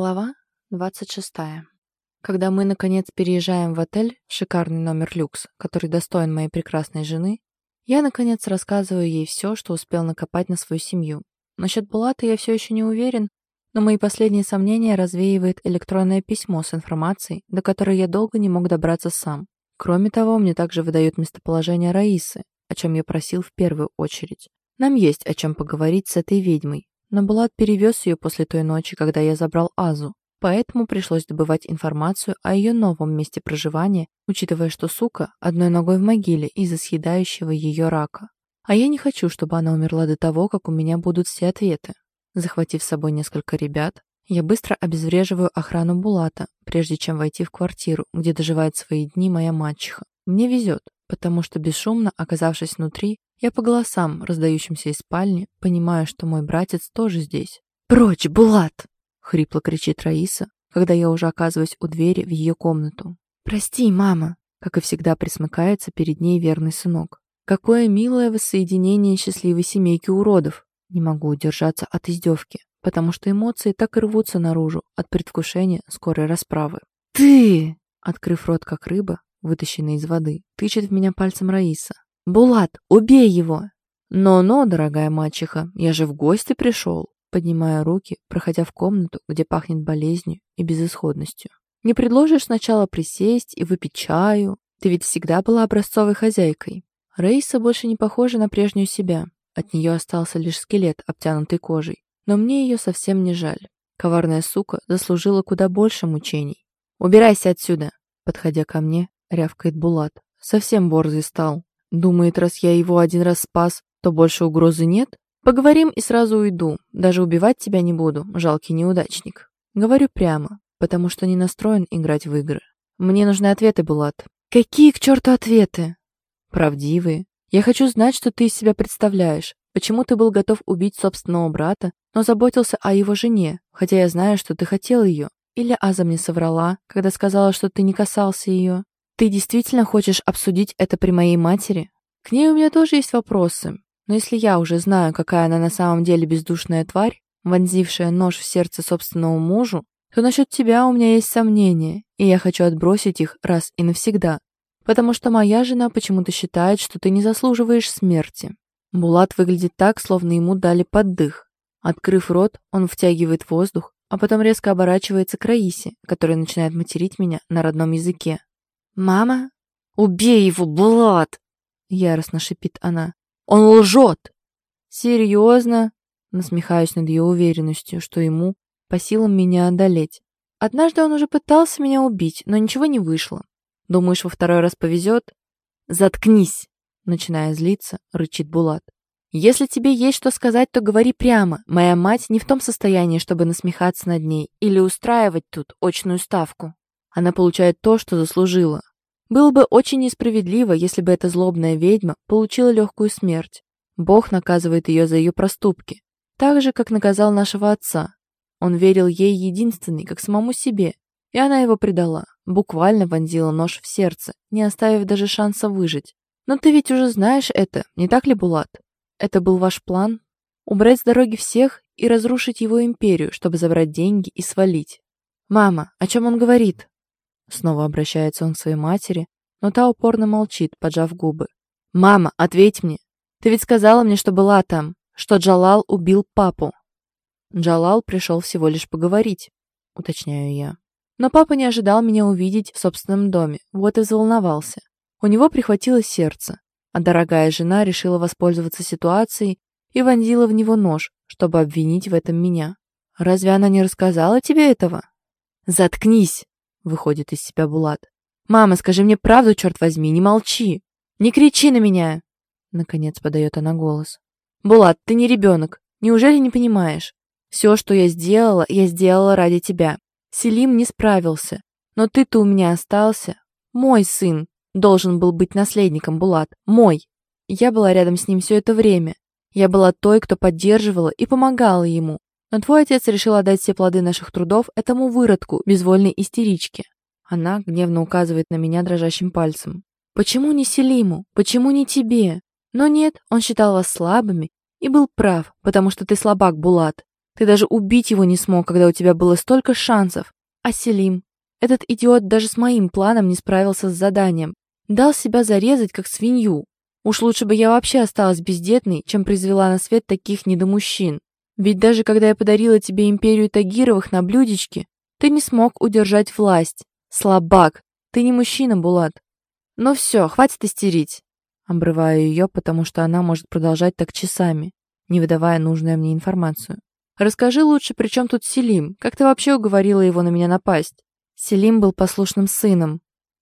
Глава 26. Когда мы, наконец, переезжаем в отель, шикарный номер люкс, который достоин моей прекрасной жены, я, наконец, рассказываю ей все, что успел накопать на свою семью. Насчет Булата я все еще не уверен, но мои последние сомнения развеивает электронное письмо с информацией, до которой я долго не мог добраться сам. Кроме того, мне также выдают местоположение Раисы, о чем я просил в первую очередь. Нам есть о чем поговорить с этой ведьмой, но Булат перевез ее после той ночи, когда я забрал Азу, поэтому пришлось добывать информацию о ее новом месте проживания, учитывая, что сука одной ногой в могиле из-за съедающего ее рака. А я не хочу, чтобы она умерла до того, как у меня будут все ответы. Захватив с собой несколько ребят, я быстро обезвреживаю охрану Булата, прежде чем войти в квартиру, где доживает свои дни моя мачеха. Мне везет, потому что бесшумно, оказавшись внутри, я по голосам, раздающимся из спальни, понимаю, что мой братец тоже здесь. «Прочь, Булат!» — хрипло кричит Раиса, когда я уже оказываюсь у двери в ее комнату. «Прости, мама!» — как и всегда присмыкается перед ней верный сынок. «Какое милое воссоединение счастливой семейки уродов!» Не могу удержаться от издевки, потому что эмоции так и рвутся наружу от предвкушения скорой расправы. «Ты!» — открыв рот как рыба, вытащенная из воды, тычет в меня пальцем Раиса. «Булат, убей его!» «Но-но, дорогая мачеха, я же в гости пришел!» Поднимая руки, проходя в комнату, где пахнет болезнью и безысходностью. «Не предложишь сначала присесть и выпить чаю? Ты ведь всегда была образцовой хозяйкой». Раиса больше не похожа на прежнюю себя. От нее остался лишь скелет, обтянутый кожей. Но мне ее совсем не жаль. Коварная сука заслужила куда больше мучений. «Убирайся отсюда!» Подходя ко мне, рявкает Булат. Совсем борзый стал. Думает, раз я его один раз спас, то больше угрозы нет? Поговорим и сразу уйду. Даже убивать тебя не буду, жалкий неудачник. Говорю прямо, потому что не настроен играть в игры. Мне нужны ответы, Булат. Какие к черту ответы? Правдивые. Я хочу знать, что ты из себя представляешь. Почему ты был готов убить собственного брата, но заботился о его жене, хотя я знаю, что ты хотел ее? Или Аза мне соврала, когда сказала, что ты не касался ее? Ты действительно хочешь обсудить это при моей матери? К ней у меня тоже есть вопросы. Но если я уже знаю, какая она на самом деле бездушная тварь, вонзившая нож в сердце собственному мужу, то насчет тебя у меня есть сомнения, и я хочу отбросить их раз и навсегда. Потому что моя жена почему-то считает, что ты не заслуживаешь смерти. Булат выглядит так, словно ему дали поддых. Открыв рот, он втягивает воздух, а потом резко оборачивается к Раисе, которая начинает материть меня на родном языке. «Мама? Убей его, Булат!» — яростно шипит она. «Он лжет!» «Серьезно?» — насмехаюсь над ее уверенностью, что ему по силам меня одолеть. Однажды он уже пытался меня убить, но ничего не вышло. Думаешь, во второй раз повезет? «Заткнись!» — начиная злиться, рычит Булат. «Если тебе есть что сказать, то говори прямо. Моя мать не в том состоянии, чтобы насмехаться над ней или устраивать тут очную ставку. Она получает то, что заслужила. Было бы очень несправедливо, если бы эта злобная ведьма получила легкую смерть. Бог наказывает ее за ее проступки, так же, как наказал нашего отца. Он верил ей единственной, как самому себе, и она его предала, буквально вонзила нож в сердце, не оставив даже шанса выжить. Но ты ведь уже знаешь это, не так ли, Булат? Это был ваш план? Убрать с дороги всех и разрушить его империю, чтобы забрать деньги и свалить. «Мама, о чем он говорит?» Снова обращается он к своей матери, но та упорно молчит, поджав губы. «Мама, ответь мне! Ты ведь сказала мне, что была там, что Джалал убил папу!» Джалал пришел всего лишь поговорить, уточняю я. Но папа не ожидал меня увидеть в собственном доме, вот и взволновался. У него прихватило сердце, а дорогая жена решила воспользоваться ситуацией и вонзила в него нож, чтобы обвинить в этом меня. «Разве она не рассказала тебе этого?» «Заткнись!» Выходит из себя Булат. «Мама, скажи мне правду, черт возьми, не молчи! Не кричи на меня!» Наконец подает она голос. «Булат, ты не ребенок. Неужели не понимаешь? Все, что я сделала, я сделала ради тебя. Селим не справился. Но ты-то у меня остался. Мой сын должен был быть наследником, Булат. Мой. Я была рядом с ним все это время. Я была той, кто поддерживала и помогала ему. Но твой отец решил отдать все плоды наших трудов этому выродку, безвольной истеричке. Она гневно указывает на меня дрожащим пальцем. Почему не Селиму? Почему не тебе? Но нет, он считал вас слабыми и был прав, потому что ты слабак, Булат. Ты даже убить его не смог, когда у тебя было столько шансов. А Селим? Этот идиот даже с моим планом не справился с заданием. Дал себя зарезать, как свинью. Уж лучше бы я вообще осталась бездетной, чем произвела на свет таких недомужчин. Ведь даже когда я подарила тебе империю Тагировых на блюдечке, ты не смог удержать власть. Слабак. Ты не мужчина, Булат. Ну все, хватит истерить. Обрываю ее, потому что она может продолжать так часами, не выдавая нужную мне информацию. Расскажи лучше, при чем тут Селим? Как ты вообще уговорила его на меня напасть? Селим был послушным сыном.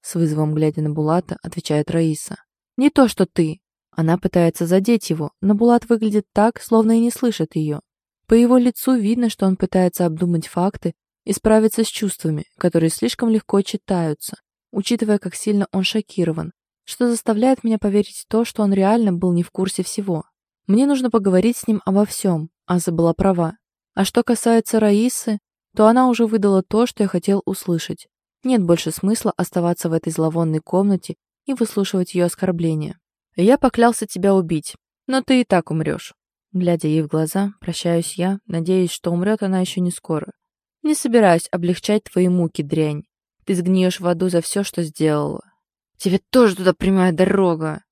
С вызовом глядя на Булата, отвечает Раиса. Не то, что ты. Она пытается задеть его, но Булат выглядит так, словно и не слышит ее. По его лицу видно, что он пытается обдумать факты и справиться с чувствами, которые слишком легко читаются, учитывая, как сильно он шокирован, что заставляет меня поверить в то, что он реально был не в курсе всего. Мне нужно поговорить с ним обо всем, Аза была права. А что касается Раисы, то она уже выдала то, что я хотел услышать. Нет больше смысла оставаться в этой зловонной комнате и выслушивать ее оскорбления. Я поклялся тебя убить, но ты и так умрешь. Глядя ей в глаза, прощаюсь я, надеясь, что умрет она еще не скоро. Не собираюсь облегчать твои муки, дрянь. Ты сгниешь в аду за все, что сделала. Тебе тоже туда прямая дорога,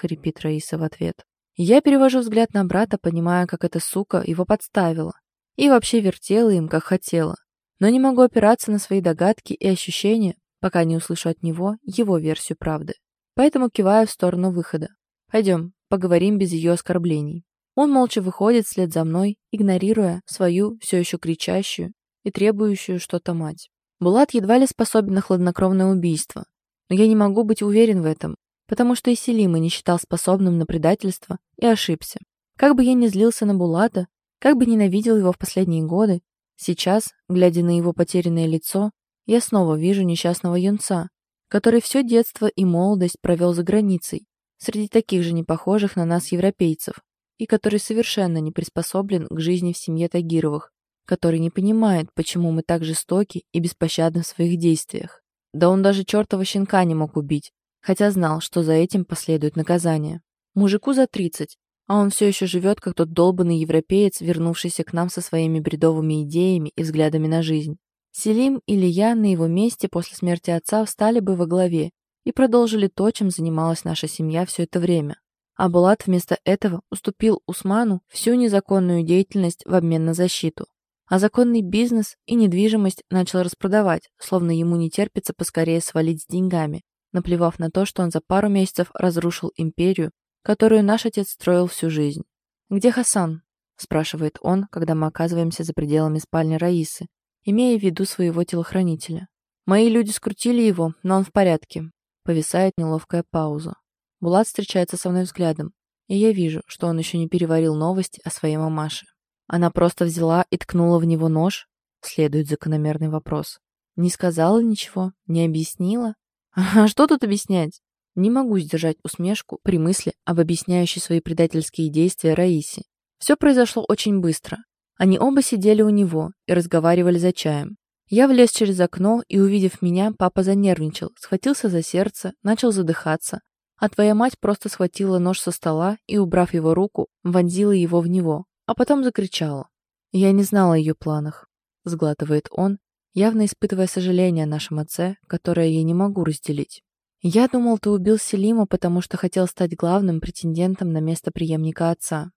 хрипит Раиса в ответ. Я перевожу взгляд на брата, понимая, как эта сука его подставила. И вообще вертела им, как хотела. Но не могу опираться на свои догадки и ощущения, пока не услышу от него его версию правды. Поэтому киваю в сторону выхода. Пойдем, поговорим без ее оскорблений. Он молча выходит вслед за мной, игнорируя свою, все еще кричащую и требующую что-то мать. Булат едва ли способен на хладнокровное убийство, но я не могу быть уверен в этом, потому что и Селима не считал способным на предательство и ошибся. Как бы я ни злился на Булата, как бы ненавидел его в последние годы, сейчас, глядя на его потерянное лицо, я снова вижу несчастного юнца, который все детство и молодость провел за границей, среди таких же непохожих на нас европейцев, и который совершенно не приспособлен к жизни в семье Тагировых, который не понимает, почему мы так жестоки и беспощадны в своих действиях. Да он даже чертова щенка не мог убить, хотя знал, что за этим последует наказание. Мужику за 30, а он все еще живет, как тот долбанный европеец, вернувшийся к нам со своими бредовыми идеями и взглядами на жизнь. Селим или я на его месте после смерти отца встали бы во главе и продолжили то, чем занималась наша семья все это время. А Булат вместо этого уступил Усману всю незаконную деятельность в обмен на защиту. А законный бизнес и недвижимость начал распродавать, словно ему не терпится поскорее свалить с деньгами, наплевав на то, что он за пару месяцев разрушил империю, которую наш отец строил всю жизнь. «Где Хасан?» – спрашивает он, когда мы оказываемся за пределами спальни Раисы, имея в виду своего телохранителя. «Мои люди скрутили его, но он в порядке». Повисает неловкая пауза. Булат встречается со мной взглядом, и я вижу, что он еще не переварил новости о своей мамаше. Она просто взяла и ткнула в него нож? Следует закономерный вопрос. Не сказала ничего? Не объяснила? А что тут объяснять? Не могу сдержать усмешку при мысли об объясняющей свои предательские действия Раисе. Все произошло очень быстро. Они оба сидели у него и разговаривали за чаем. Я влез через окно, и, увидев меня, папа занервничал, схватился за сердце, начал задыхаться, а твоя мать просто схватила нож со стола и, убрав его руку, вонзила его в него, а потом закричала. Я не знала о ее планах. Сглатывает он, явно испытывая сожаление о нашем отце, которое я не могу разделить. «Я думал, ты убил Селима, потому что хотел стать главным претендентом на место преемника отца.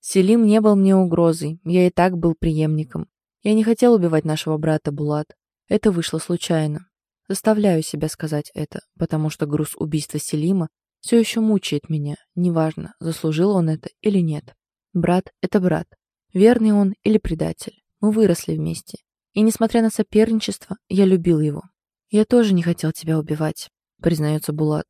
Селим не был мне угрозой, я и так был преемником. Я не хотел убивать нашего брата Булат. Это вышло случайно. Заставляю себя сказать это, потому что груз убийства Селима все еще мучает меня, неважно, заслужил он это или нет. Брат — это брат. Верный он или предатель. Мы выросли вместе. И несмотря на соперничество, я любил его. «Я тоже не хотел тебя убивать», — признается Булат.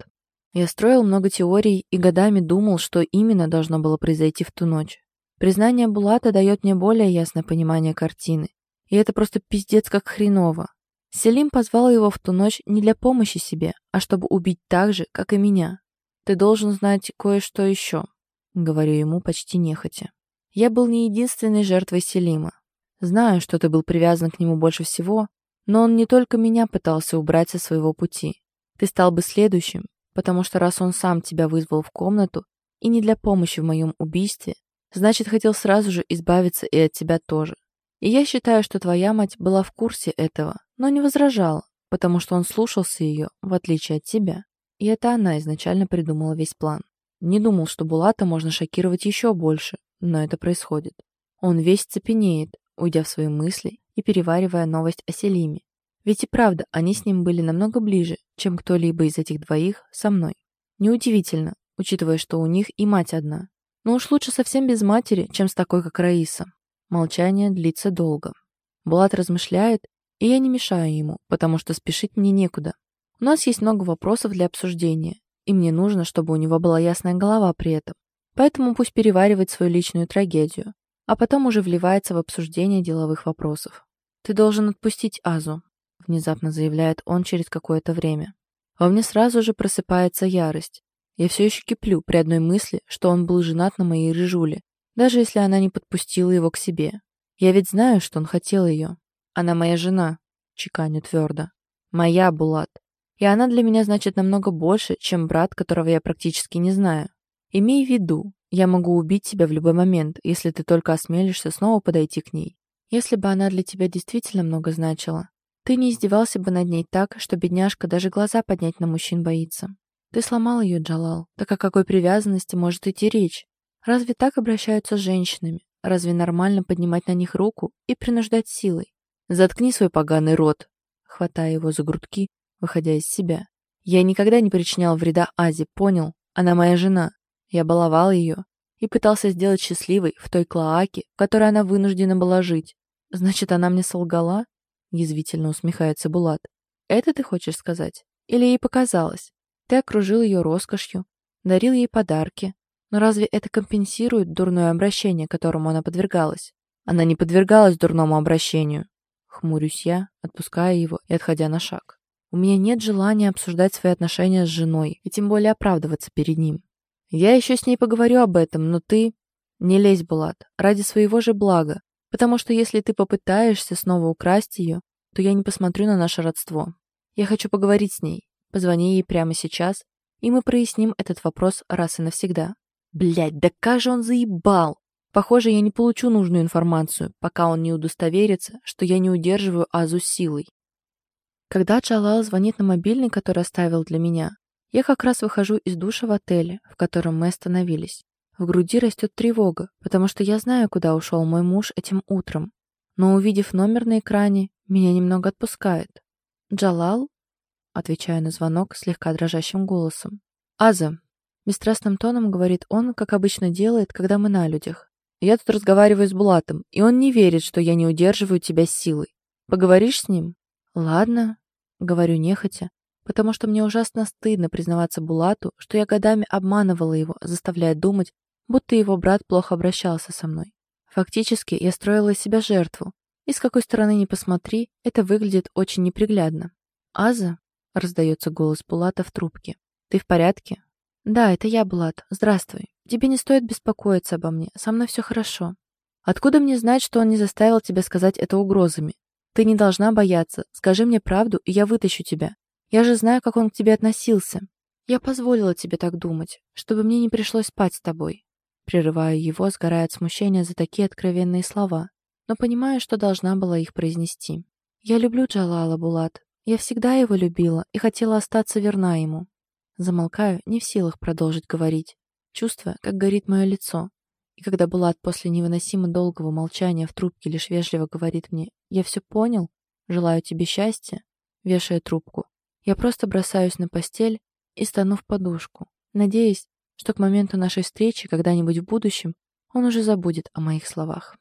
Я строил много теорий и годами думал, что именно должно было произойти в ту ночь. Признание Булата дает мне более ясное понимание картины. И это просто пиздец как хреново. Селим позвал его в ту ночь не для помощи себе, а чтобы убить так же, как и меня. «Ты должен знать кое-что еще», — говорю ему почти нехотя. Я был не единственной жертвой Селима. Знаю, что ты был привязан к нему больше всего, но он не только меня пытался убрать со своего пути. Ты стал бы следующим, потому что раз он сам тебя вызвал в комнату и не для помощи в моем убийстве, Значит, хотел сразу же избавиться и от тебя тоже. И я считаю, что твоя мать была в курсе этого, но не возражала, потому что он слушался ее, в отличие от тебя. И это она изначально придумала весь план. Не думал, что Булата можно шокировать еще больше, но это происходит. Он весь цепенеет, уйдя в свои мысли и переваривая новость о Селиме. Ведь и правда, они с ним были намного ближе, чем кто-либо из этих двоих со мной. Неудивительно, учитывая, что у них и мать одна. Но уж лучше совсем без матери, чем с такой, как Раиса. Молчание длится долго. Булат размышляет, и я не мешаю ему, потому что спешить мне некуда. У нас есть много вопросов для обсуждения, и мне нужно, чтобы у него была ясная голова при этом. Поэтому пусть переваривает свою личную трагедию, а потом уже вливается в обсуждение деловых вопросов. «Ты должен отпустить Азу», — внезапно заявляет он через какое-то время. Во мне сразу же просыпается ярость. Я все еще киплю при одной мысли, что он был женат на моей рыжуле, даже если она не подпустила его к себе. Я ведь знаю, что он хотел ее. Она моя жена, чеканю твердо. Моя, Булат. И она для меня значит намного больше, чем брат, которого я практически не знаю. Имей в виду, я могу убить тебя в любой момент, если ты только осмелишься снова подойти к ней. Если бы она для тебя действительно много значила, ты не издевался бы над ней так, что бедняжка даже глаза поднять на мужчин боится. Ты сломал ее, Джалал. Так о какой привязанности может идти речь? Разве так обращаются с женщинами? Разве нормально поднимать на них руку и принуждать силой? Заткни свой поганый рот, хватая его за грудки, выходя из себя. Я никогда не причинял вреда Азе, понял? Она моя жена. Я баловал ее и пытался сделать счастливой в той клоаке, в которой она вынуждена была жить. Значит, она мне солгала? Язвительно усмехается Булат. Это ты хочешь сказать? Или ей показалось? Ты окружил ее роскошью, дарил ей подарки. Но разве это компенсирует дурное обращение, которому она подвергалась? Она не подвергалась дурному обращению. Хмурюсь я, отпуская его и отходя на шаг. У меня нет желания обсуждать свои отношения с женой и тем более оправдываться перед ним. Я еще с ней поговорю об этом, но ты... Не лезь, Булат, ради своего же блага, потому что если ты попытаешься снова украсть ее, то я не посмотрю на наше родство. Я хочу поговорить с ней, Позвони ей прямо сейчас, и мы проясним этот вопрос раз и навсегда. Блять, да как же он заебал! Похоже, я не получу нужную информацию, пока он не удостоверится, что я не удерживаю Азу силой. Когда Джалал звонит на мобильный, который оставил для меня, я как раз выхожу из душа в отеле, в котором мы остановились. В груди растет тревога, потому что я знаю, куда ушел мой муж этим утром. Но увидев номер на экране, меня немного отпускает. Джалал? отвечая на звонок слегка дрожащим голосом. «Аза!» — бесстрастным тоном говорит он, как обычно делает, когда мы на людях. «Я тут разговариваю с Булатом, и он не верит, что я не удерживаю тебя силой. Поговоришь с ним?» «Ладно», — говорю нехотя, потому что мне ужасно стыдно признаваться Булату, что я годами обманывала его, заставляя думать, будто его брат плохо обращался со мной. Фактически, я строила из себя жертву, и с какой стороны ни посмотри, это выглядит очень неприглядно. Аза, — раздается голос Булата в трубке. «Ты в порядке?» «Да, это я, Булат. Здравствуй. Тебе не стоит беспокоиться обо мне. Со мной все хорошо. Откуда мне знать, что он не заставил тебя сказать это угрозами? Ты не должна бояться. Скажи мне правду, и я вытащу тебя. Я же знаю, как он к тебе относился. Я позволила тебе так думать, чтобы мне не пришлось спать с тобой». Прерываю его, сгорая от смущения за такие откровенные слова, но понимаю, что должна была их произнести. «Я люблю Джалала, Булат. Я всегда его любила и хотела остаться верна ему. Замолкаю, не в силах продолжить говорить, чувствуя, как горит мое лицо. И когда Булат после невыносимо долгого молчания в трубке лишь вежливо говорит мне «Я все понял, желаю тебе счастья», вешая трубку, я просто бросаюсь на постель и стану в подушку, надеясь, что к моменту нашей встречи когда-нибудь в будущем он уже забудет о моих словах.